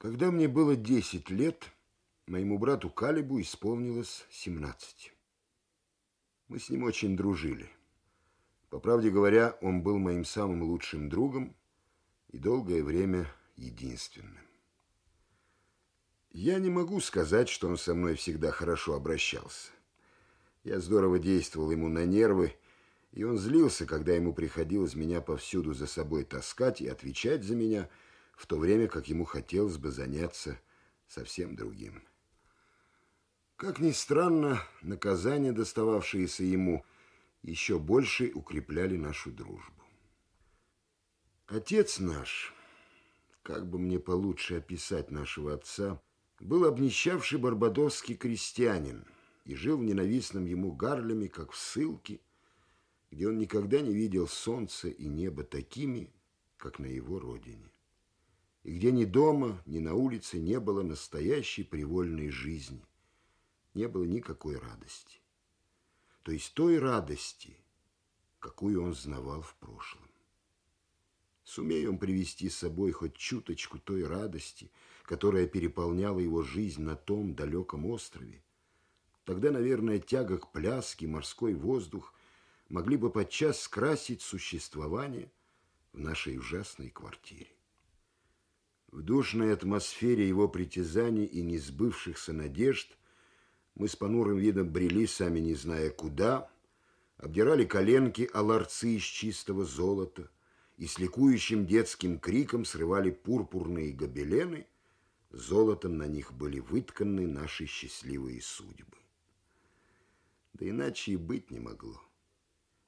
Когда мне было 10 лет, моему брату Калибу исполнилось 17. Мы с ним очень дружили. По правде говоря, он был моим самым лучшим другом и долгое время единственным. Я не могу сказать, что он со мной всегда хорошо обращался. Я здорово действовал ему на нервы, и он злился, когда ему приходилось меня повсюду за собой таскать и отвечать за меня – в то время как ему хотелось бы заняться совсем другим. Как ни странно, наказания, достававшиеся ему, еще больше укрепляли нашу дружбу. Отец наш, как бы мне получше описать нашего отца, был обнищавший барбадосский крестьянин и жил в ненавистном ему Гарлеме, как в ссылке, где он никогда не видел солнца и неба такими, как на его родине и где ни дома, ни на улице не было настоящей привольной жизни, не было никакой радости. То есть той радости, какую он знавал в прошлом. Сумею он привести с собой хоть чуточку той радости, которая переполняла его жизнь на том далеком острове, тогда, наверное, тяга к пляске, морской воздух могли бы подчас скрасить существование в нашей ужасной квартире. В душной атмосфере его притязаний и несбывшихся надежд мы с понурым видом брели, сами не зная куда, обдирали коленки о ларцы из чистого золота и с ликующим детским криком срывали пурпурные гобелены, золотом на них были вытканы наши счастливые судьбы. Да иначе и быть не могло.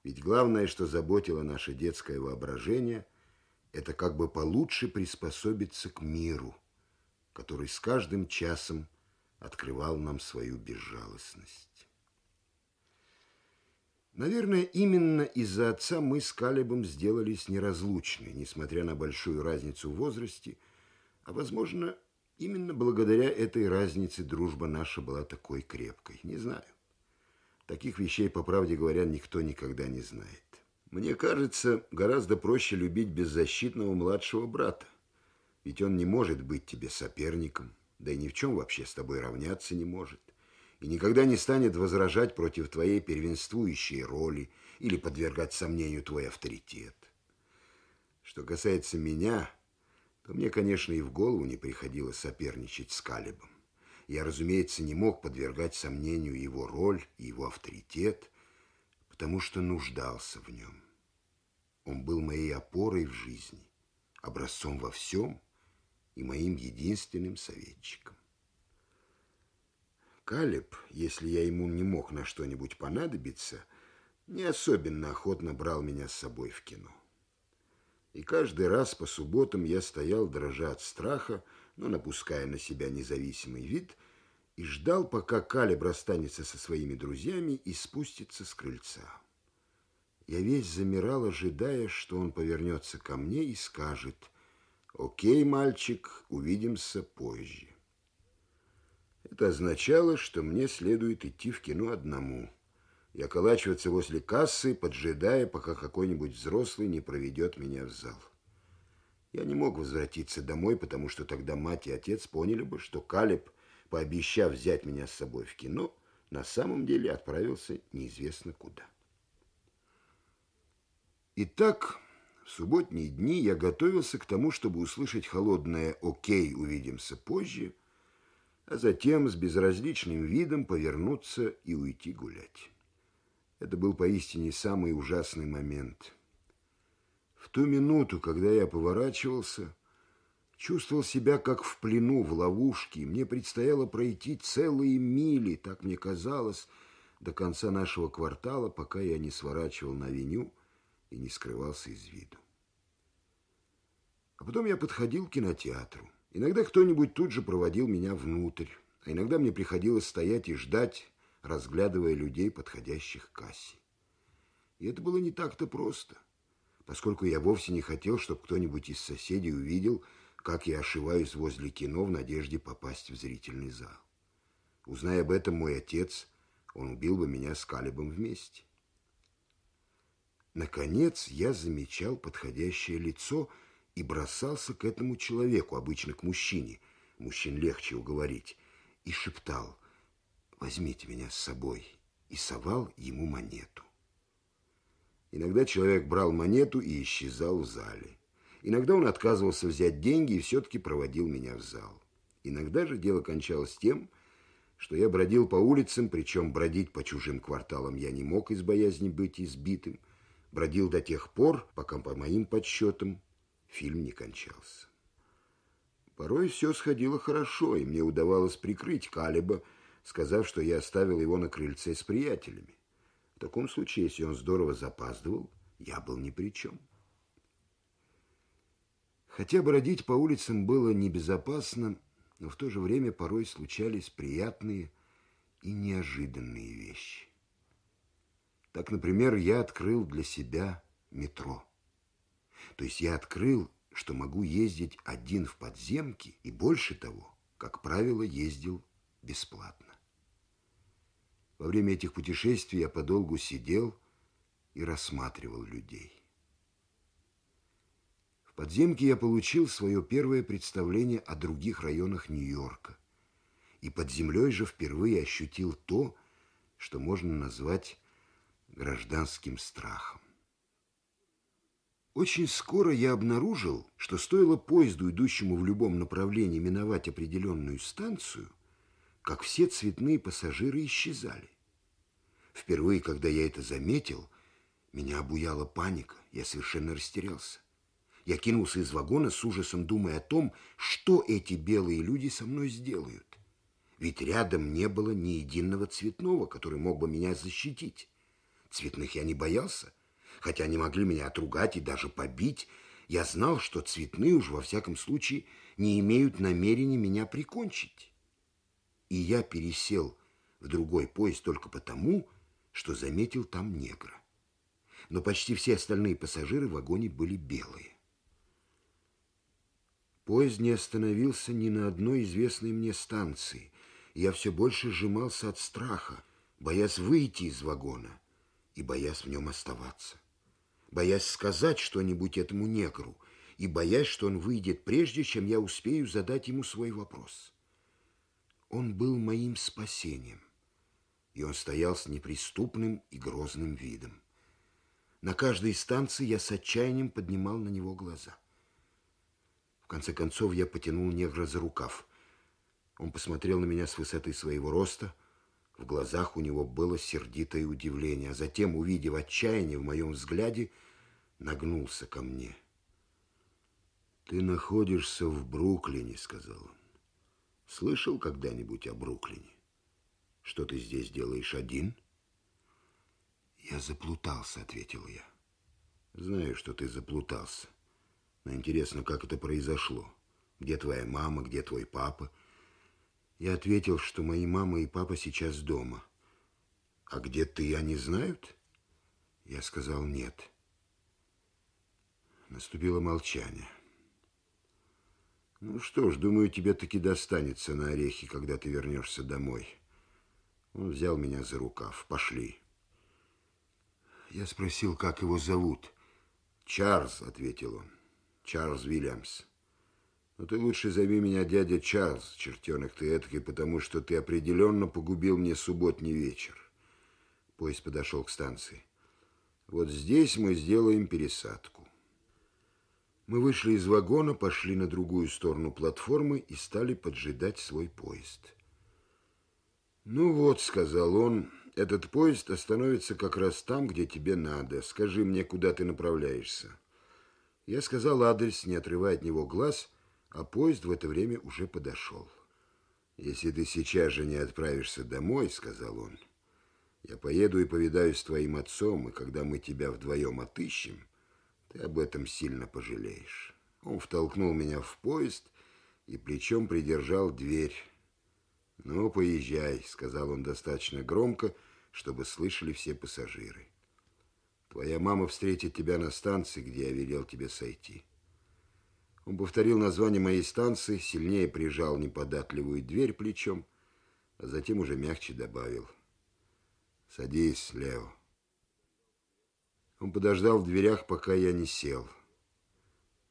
Ведь главное, что заботило наше детское воображение – это как бы получше приспособиться к миру, который с каждым часом открывал нам свою безжалостность. Наверное, именно из-за отца мы с Калебом сделались неразлучны, несмотря на большую разницу в возрасте, а, возможно, именно благодаря этой разнице дружба наша была такой крепкой. Не знаю. Таких вещей, по правде говоря, никто никогда не знает. Мне кажется, гораздо проще любить беззащитного младшего брата. Ведь он не может быть тебе соперником, да и ни в чем вообще с тобой равняться не может. И никогда не станет возражать против твоей первенствующей роли или подвергать сомнению твой авторитет. Что касается меня, то мне, конечно, и в голову не приходило соперничать с Калибом. Я, разумеется, не мог подвергать сомнению его роль и его авторитет, потому что нуждался в нем. Он был моей опорой в жизни, образцом во всем и моим единственным советчиком. Калеб, если я ему не мог на что-нибудь понадобиться, не особенно охотно брал меня с собой в кино. И каждый раз по субботам я стоял, дрожа от страха, но напуская на себя независимый вид – и ждал, пока Калеб расстанется со своими друзьями и спустится с крыльца. Я весь замирал, ожидая, что он повернется ко мне и скажет «Окей, мальчик, увидимся позже». Это означало, что мне следует идти в кино одному и околачиваться возле кассы, поджидая, пока какой-нибудь взрослый не проведет меня в зал. Я не мог возвратиться домой, потому что тогда мать и отец поняли бы, что Калеб – пообещав взять меня с собой в кино, на самом деле отправился неизвестно куда. Итак, в субботние дни я готовился к тому, чтобы услышать холодное «Окей, увидимся позже», а затем с безразличным видом повернуться и уйти гулять. Это был поистине самый ужасный момент. В ту минуту, когда я поворачивался, чувствовал себя как в плену, в ловушке. Мне предстояло пройти целые мили, так мне казалось, до конца нашего квартала, пока я не сворачивал на авеню и не скрывался из виду. А потом я подходил к кинотеатру. Иногда кто-нибудь тут же проводил меня внутрь, а иногда мне приходилось стоять и ждать, разглядывая людей, подходящих к кассе. И это было не так-то просто, поскольку я вовсе не хотел, чтобы кто-нибудь из соседей увидел, как я ошиваюсь возле кино в надежде попасть в зрительный зал. Узная об этом мой отец, он убил бы меня с Калибом вместе. Наконец я замечал подходящее лицо и бросался к этому человеку, обычно к мужчине, мужчин легче уговорить, и шептал «Возьмите меня с собой» и совал ему монету. Иногда человек брал монету и исчезал в зале. Иногда он отказывался взять деньги и все-таки проводил меня в зал. Иногда же дело кончалось тем, что я бродил по улицам, причем бродить по чужим кварталам я не мог из боязни быть избитым. Бродил до тех пор, пока, по моим подсчетам, фильм не кончался. Порой все сходило хорошо, и мне удавалось прикрыть Калиба, сказав, что я оставил его на крыльце с приятелями. В таком случае, если он здорово запаздывал, я был ни при чем. Хотя бродить по улицам было небезопасно, но в то же время порой случались приятные и неожиданные вещи. Так, например, я открыл для себя метро. То есть я открыл, что могу ездить один в подземке и больше того, как правило, ездил бесплатно. Во время этих путешествий я подолгу сидел и рассматривал людей. В подземке я получил свое первое представление о других районах Нью-Йорка. И под землей же впервые ощутил то, что можно назвать гражданским страхом. Очень скоро я обнаружил, что стоило поезду, идущему в любом направлении, миновать определенную станцию, как все цветные пассажиры исчезали. Впервые, когда я это заметил, меня обуяла паника, я совершенно растерялся. Я кинулся из вагона с ужасом, думая о том, что эти белые люди со мной сделают. Ведь рядом не было ни единого цветного, который мог бы меня защитить. Цветных я не боялся, хотя они могли меня отругать и даже побить. Я знал, что цветные уж во всяком случае не имеют намерения меня прикончить. И я пересел в другой поезд только потому, что заметил там негра. Но почти все остальные пассажиры в вагоне были белые. Поезд не остановился ни на одной известной мне станции. Я все больше сжимался от страха, боясь выйти из вагона и боясь в нем оставаться. Боясь сказать что-нибудь этому негру и боясь, что он выйдет прежде, чем я успею задать ему свой вопрос. Он был моим спасением, и он стоял с неприступным и грозным видом. На каждой станции я с отчаянием поднимал на него глаза конце концов я потянул негра за рукав. Он посмотрел на меня с высоты своего роста. В глазах у него было сердитое удивление, а затем, увидев отчаяние в моем взгляде, нагнулся ко мне. «Ты находишься в Бруклине», — сказал он. «Слышал когда-нибудь о Бруклине? Что ты здесь делаешь один?» «Я заплутался», — ответил я. «Знаю, что ты заплутался. Но интересно, как это произошло? Где твоя мама, где твой папа? Я ответил, что мои мама и папа сейчас дома. А где ты, они знают? Я сказал нет. Наступило молчание. Ну что ж, думаю, тебе таки достанется на орехи, когда ты вернешься домой. Он взял меня за рукав. Пошли. Я спросил, как его зовут. Чарльз, ответил он. Чарльз Вильямс. Но ты лучше зови меня дядя Чарльз, чертенок ты этакий, потому что ты определенно погубил мне субботний вечер. Поезд подошел к станции. Вот здесь мы сделаем пересадку. Мы вышли из вагона, пошли на другую сторону платформы и стали поджидать свой поезд. «Ну вот», — сказал он, — «этот поезд остановится как раз там, где тебе надо. Скажи мне, куда ты направляешься». Я сказал адрес, не отрывая от него глаз, а поезд в это время уже подошел. «Если ты сейчас же не отправишься домой, — сказал он, — я поеду и повидаюсь с твоим отцом, и когда мы тебя вдвоем отыщем, ты об этом сильно пожалеешь». Он втолкнул меня в поезд и плечом придержал дверь. «Ну, поезжай», — сказал он достаточно громко, чтобы слышали все пассажиры. Твоя мама встретит тебя на станции, где я велел тебе сойти. Он повторил название моей станции, сильнее прижал неподатливую дверь плечом, а затем уже мягче добавил. «Садись, Лео». Он подождал в дверях, пока я не сел.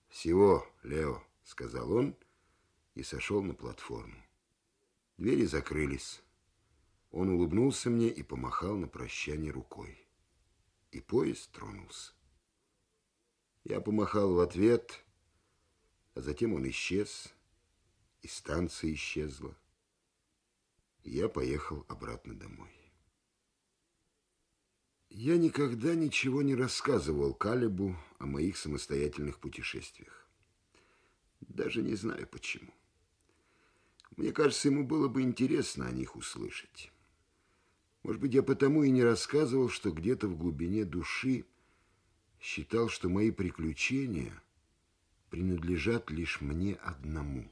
«Всего, Лео», — сказал он, и сошел на платформу. Двери закрылись. Он улыбнулся мне и помахал на прощание рукой. И поезд тронулся. Я помахал в ответ, а затем он исчез, и станция исчезла. Я поехал обратно домой. Я никогда ничего не рассказывал Калибу о моих самостоятельных путешествиях. Даже не знаю почему. Мне кажется, ему было бы интересно о них услышать. Может быть, я потому и не рассказывал, что где-то в глубине души считал, что мои приключения принадлежат лишь мне одному.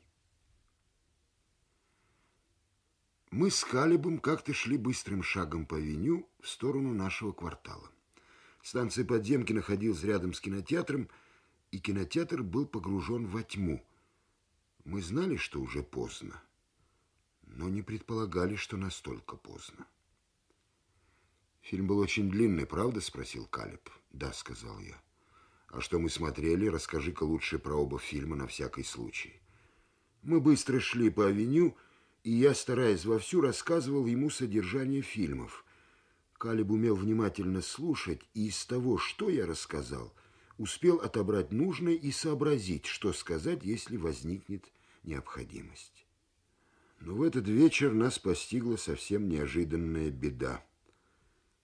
Мы с Калибом как-то шли быстрым шагом по авеню в сторону нашего квартала. Станция подземки находилась рядом с кинотеатром, и кинотеатр был погружен во тьму. Мы знали, что уже поздно, но не предполагали, что настолько поздно. Фильм был очень длинный, правда? Спросил Калиб. Да, сказал я. А что мы смотрели? Расскажи-ка лучше про оба фильма на всякий случай. Мы быстро шли по авеню, и я, стараясь вовсю, рассказывал ему содержание фильмов. Калиб умел внимательно слушать, и из того, что я рассказал, успел отобрать нужное и сообразить, что сказать, если возникнет необходимость. Но в этот вечер нас постигла совсем неожиданная беда.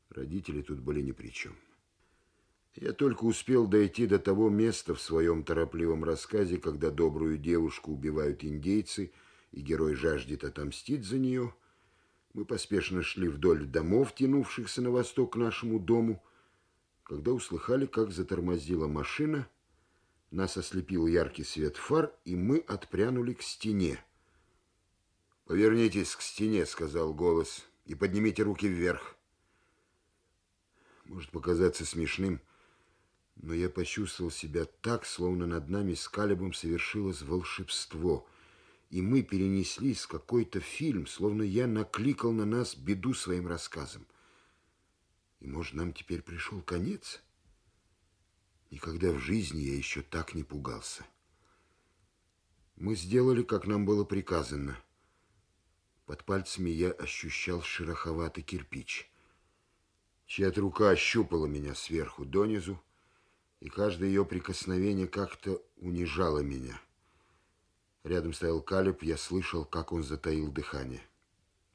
Родители тут были ни при чем. Я только успел дойти до того места в своем торопливом рассказе, когда добрую девушку убивают индейцы – и герой жаждет отомстить за нее. Мы поспешно шли вдоль домов, тянувшихся на восток к нашему дому, когда услыхали, как затормозила машина, нас ослепил яркий свет фар, и мы отпрянули к стене. «Повернитесь к стене», — сказал голос, — «и поднимите руки вверх». Может показаться смешным, но я почувствовал себя так, словно над нами с Калибом совершилось волшебство — и мы перенеслись в какой-то фильм, словно я накликал на нас беду своим рассказом. И, может, нам теперь пришел конец? Никогда в жизни я еще так не пугался. Мы сделали, как нам было приказано. Под пальцами я ощущал шероховатый кирпич. Чья-то рука ощупала меня сверху донизу, и каждое ее прикосновение как-то унижало меня. Рядом стоял Калиб, я слышал, как он затаил дыхание.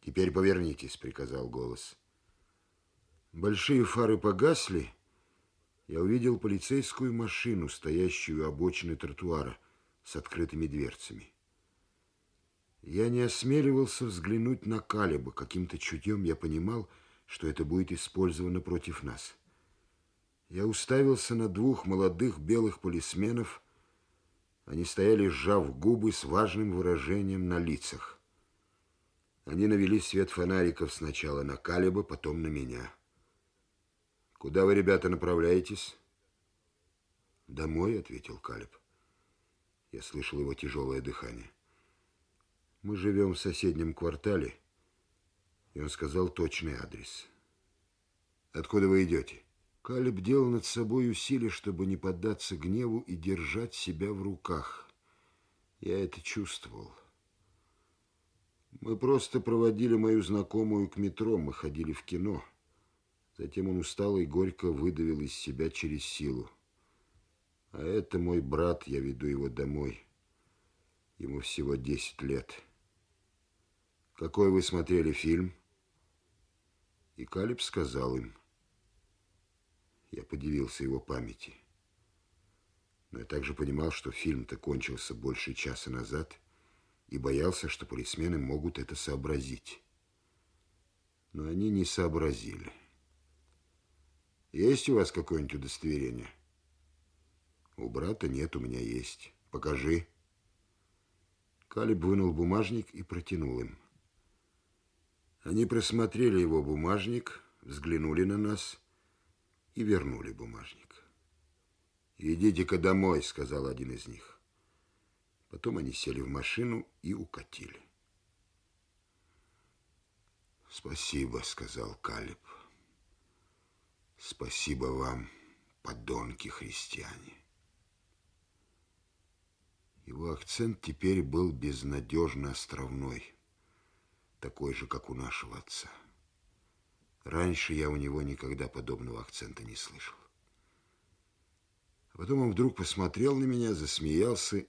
«Теперь повернитесь», — приказал голос. Большие фары погасли. Я увидел полицейскую машину, стоящую у обочины тротуара с открытыми дверцами. Я не осмеливался взглянуть на Калиба. Каким-то чутьем я понимал, что это будет использовано против нас. Я уставился на двух молодых белых полисменов — они стояли, сжав губы с важным выражением на лицах. Они навели свет фонариков сначала на Калиба, потом на меня. «Куда вы, ребята, направляетесь?» «Домой», — ответил Калиб. Я слышал его тяжелое дыхание. «Мы живем в соседнем квартале», и он сказал точный адрес. «Откуда вы идете?» Калиб делал над собой усилия, чтобы не поддаться гневу и держать себя в руках. Я это чувствовал. Мы просто проводили мою знакомую к метро, мы ходили в кино. Затем он устал и горько выдавил из себя через силу. А это мой брат, я веду его домой. Ему всего десять лет. Какой вы смотрели фильм? И Калиб сказал им – я подивился его памяти. Но я также понимал, что фильм-то кончился больше часа назад и боялся, что полисмены могут это сообразить. Но они не сообразили. Есть у вас какое-нибудь удостоверение? У брата нет, у меня есть. Покажи. Калиб вынул бумажник и протянул им. Они просмотрели его бумажник, взглянули на нас и вернули бумажник. «Идите-ка домой», — сказал один из них. Потом они сели в машину и укатили. «Спасибо», — сказал Калиб. «Спасибо вам, подонки христиане». Его его акцент теперь был безнадежно островной, такой же, как у нашего отца. Раньше я у него никогда подобного акцента не слышал. А потом он вдруг посмотрел на меня, засмеялся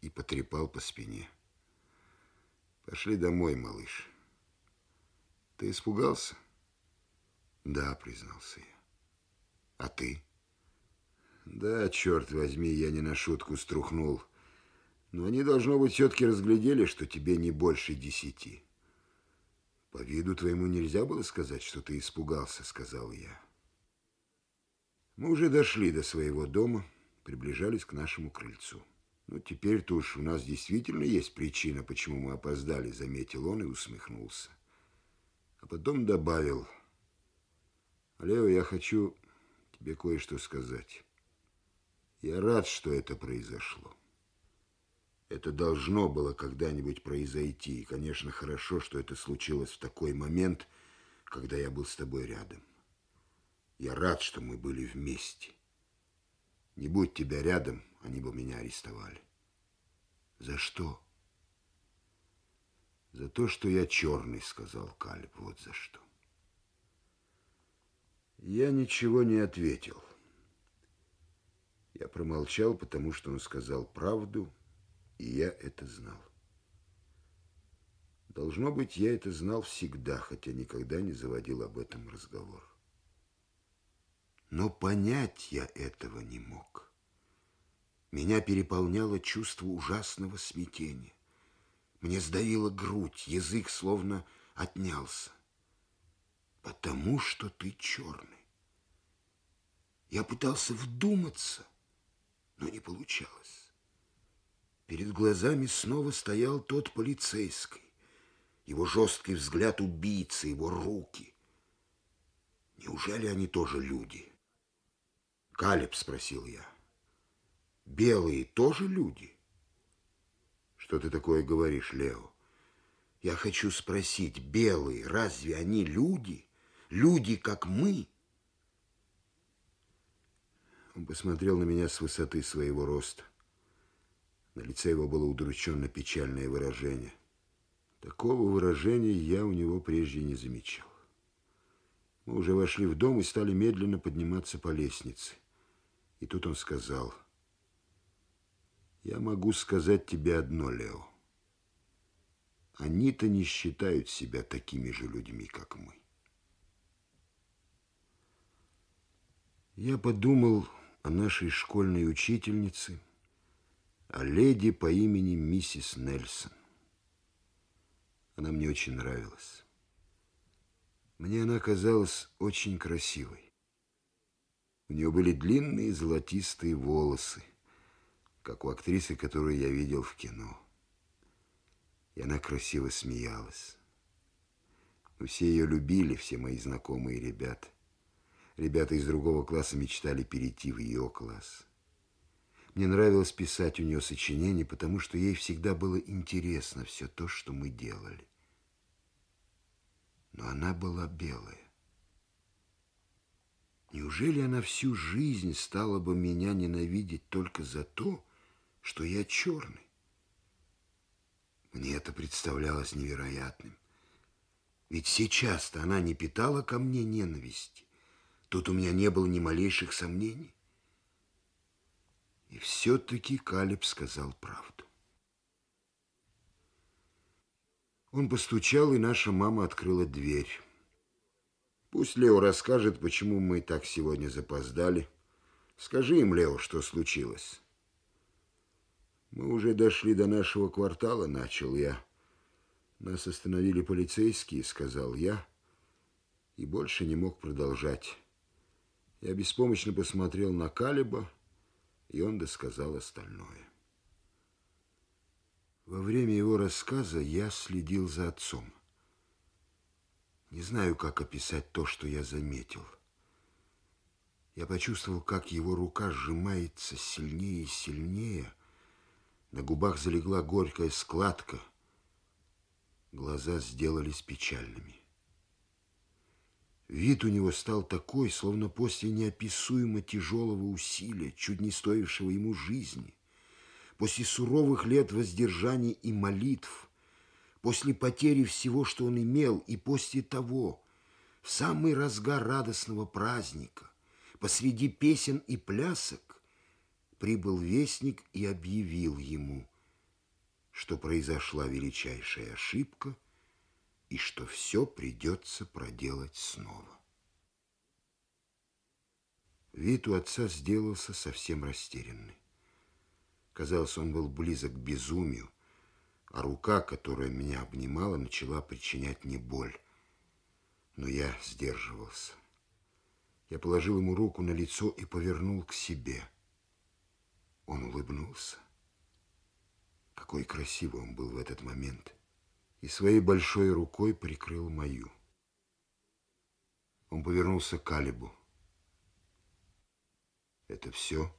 и потрепал по спине. Пошли домой, малыш. Ты испугался? Да, признался я. А ты? Да, черт возьми, я не на шутку струхнул. Но они, должно быть, все-таки разглядели, что тебе не больше десяти. По виду твоему нельзя было сказать, что ты испугался, сказал я. Мы уже дошли до своего дома, приближались к нашему крыльцу. Ну, теперь-то уж у нас действительно есть причина, почему мы опоздали, заметил он и усмехнулся. А потом добавил, Лео, я хочу тебе кое-что сказать. Я рад, что это произошло. Это должно было когда-нибудь произойти. И, конечно, хорошо, что это случилось в такой момент, когда я был с тобой рядом. Я рад, что мы были вместе. Не будь тебя рядом, они бы меня арестовали. За что? За то, что я черный, сказал Калиб. Вот за что. Я ничего не ответил. Я промолчал, потому что он сказал правду, и я это знал. Должно быть, я это знал всегда, хотя никогда не заводил об этом разговор. Но понять я этого не мог. Меня переполняло чувство ужасного смятения. Мне сдавила грудь, язык словно отнялся. Потому что ты черный. Я пытался вдуматься, но не получалось. Перед глазами снова стоял тот полицейский. Его жесткий взгляд убийцы, его руки. Неужели они тоже люди? Калеб, спросил я. Белые тоже люди? Что ты такое говоришь, Лео? Я хочу спросить, белые, разве они люди? Люди, как мы? Он посмотрел на меня с высоты своего роста. На лице его было удрученно печальное выражение. Такого выражения я у него прежде не замечал. Мы уже вошли в дом и стали медленно подниматься по лестнице. И тут он сказал, «Я могу сказать тебе одно, Лео. Они-то не считают себя такими же людьми, как мы». Я подумал о нашей школьной учительнице, о леди по имени миссис Нельсон. Она мне очень нравилась. Мне она казалась очень красивой. У нее были длинные золотистые волосы, как у актрисы, которую я видел в кино. И она красиво смеялась. Все ее любили, все мои знакомые ребята. Ребята из другого класса мечтали перейти в ее класс. Мне нравилось писать у нее сочинения, потому что ей всегда было интересно все то, что мы делали. Но она была белая. Неужели она всю жизнь стала бы меня ненавидеть только за то, что я черный? Мне это представлялось невероятным. Ведь сейчас-то она не питала ко мне ненависти. Тут у меня не было ни малейших сомнений. И все-таки Калиб сказал правду. Он постучал, и наша мама открыла дверь. Пусть Лео расскажет, почему мы так сегодня запоздали. Скажи им, Лео, что случилось. Мы уже дошли до нашего квартала, начал я. Нас остановили полицейские, сказал я, и больше не мог продолжать. Я беспомощно посмотрел на Калиба, и он досказал остальное. Во время его рассказа я следил за отцом. Не знаю, как описать то, что я заметил. Я почувствовал, как его рука сжимается сильнее и сильнее. На губах залегла горькая складка. Глаза сделались печальными. Вид у него стал такой, словно после неописуемо тяжелого усилия, чуть не стоившего ему жизни. после суровых лет воздержаний и молитв, после потери всего, что он имел, и после того, в самый разгар радостного праздника, посреди песен и плясок, прибыл вестник и объявил ему, что произошла величайшая ошибка и что все придется проделать снова. Вид у отца сделался совсем растерянный. Казалось, он был близок к безумию, а рука, которая меня обнимала, начала причинять мне боль. Но я сдерживался. Я положил ему руку на лицо и повернул к себе. Он улыбнулся. Какой красивый он был в этот момент. И своей большой рукой прикрыл мою. Он повернулся к Калибу. Это все?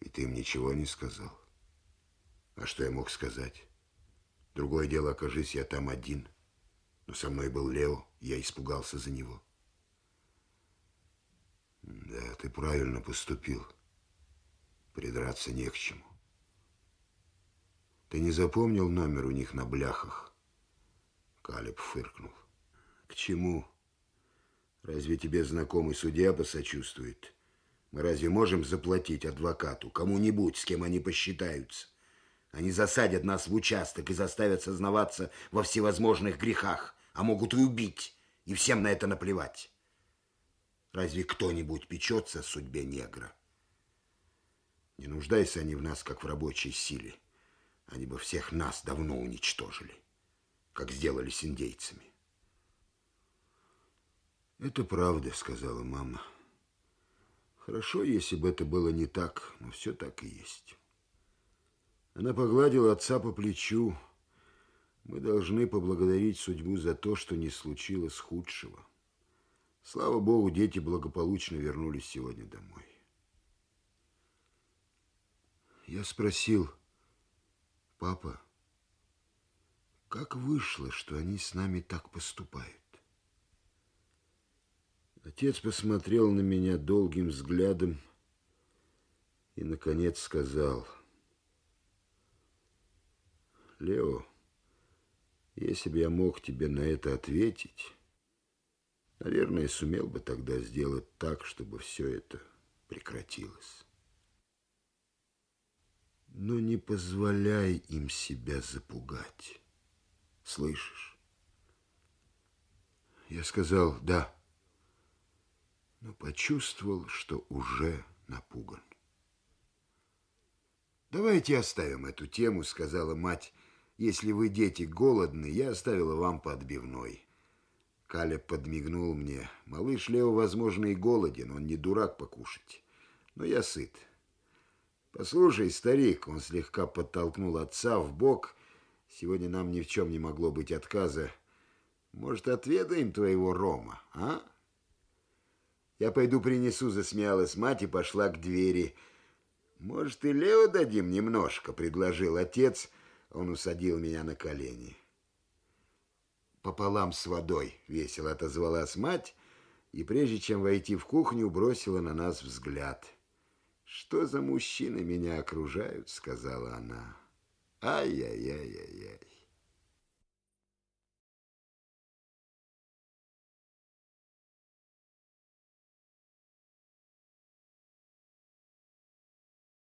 И ты им ничего не сказал? А что я мог сказать? Другое дело, окажись я там один. Но со мной был Лео, я испугался за него. Да, ты правильно поступил. Придраться не к чему. Ты не запомнил номер у них на бляхах? Калеб фыркнул. К чему? Разве тебе знакомый судья посочувствует? Мы разве можем заплатить адвокату, кому-нибудь, с кем они посчитаются? Они засадят нас в участок и заставят сознаваться во всевозможных грехах, а могут и убить, и всем на это наплевать. Разве кто-нибудь печется о судьбе негра? Не нуждайся они в нас, как в рабочей силе. Они бы всех нас давно уничтожили, как сделали с индейцами. Это правда, сказала мама. Хорошо, если бы это было не так, но все так и есть. Она погладила отца по плечу. Мы должны поблагодарить судьбу за то, что не случилось худшего. Слава Богу, дети благополучно вернулись сегодня домой. Я спросил, папа, как вышло, что они с нами так поступают? Отец посмотрел на меня долгим взглядом и, наконец, сказал, «Лео, если бы я мог тебе на это ответить, наверное, сумел бы тогда сделать так, чтобы все это прекратилось. Но не позволяй им себя запугать. Слышишь?» Я сказал «да» но почувствовал, что уже напуган. «Давайте оставим эту тему», — сказала мать. «Если вы, дети, голодны, я оставила вам по отбивной». Каля подмигнул мне. «Малыш Лео, возможно, и голоден, он не дурак покушать, но я сыт». «Послушай, старик», — он слегка подтолкнул отца в бок. «Сегодня нам ни в чем не могло быть отказа. Может, отведаем твоего рома, а?» Я пойду принесу, засмеялась мать и пошла к двери. Может, и Лео дадим немножко, предложил отец. Он усадил меня на колени. Пополам с водой, весело отозвалась мать, и прежде чем войти в кухню, бросила на нас взгляд. «Что за мужчины меня окружают?» — сказала она. «Ай-яй-яй-яй-яй».